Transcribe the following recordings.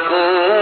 تقولوا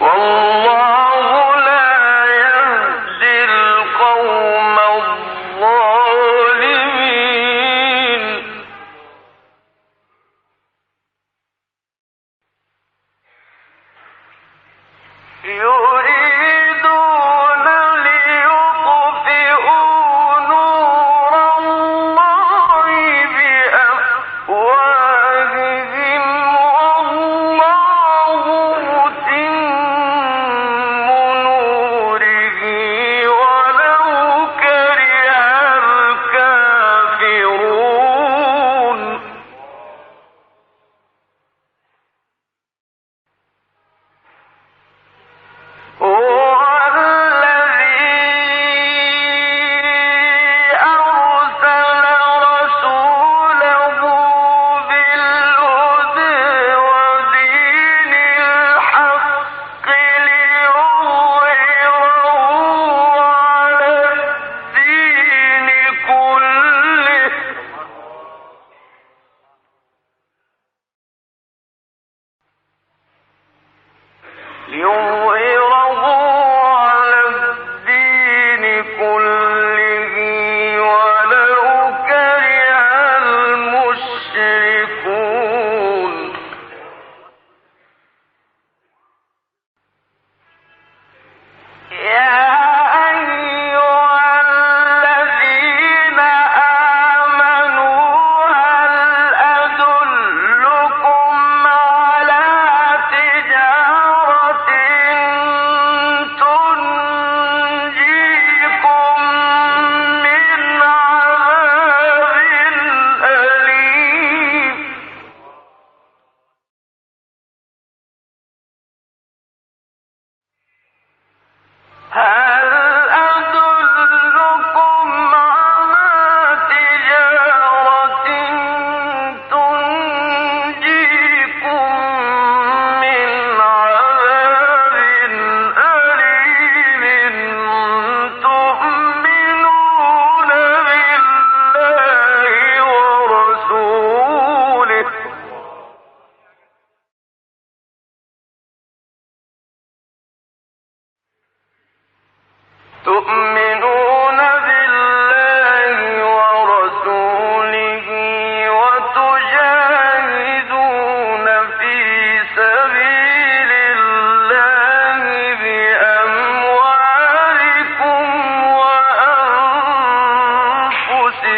والله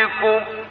ذلكم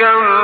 كم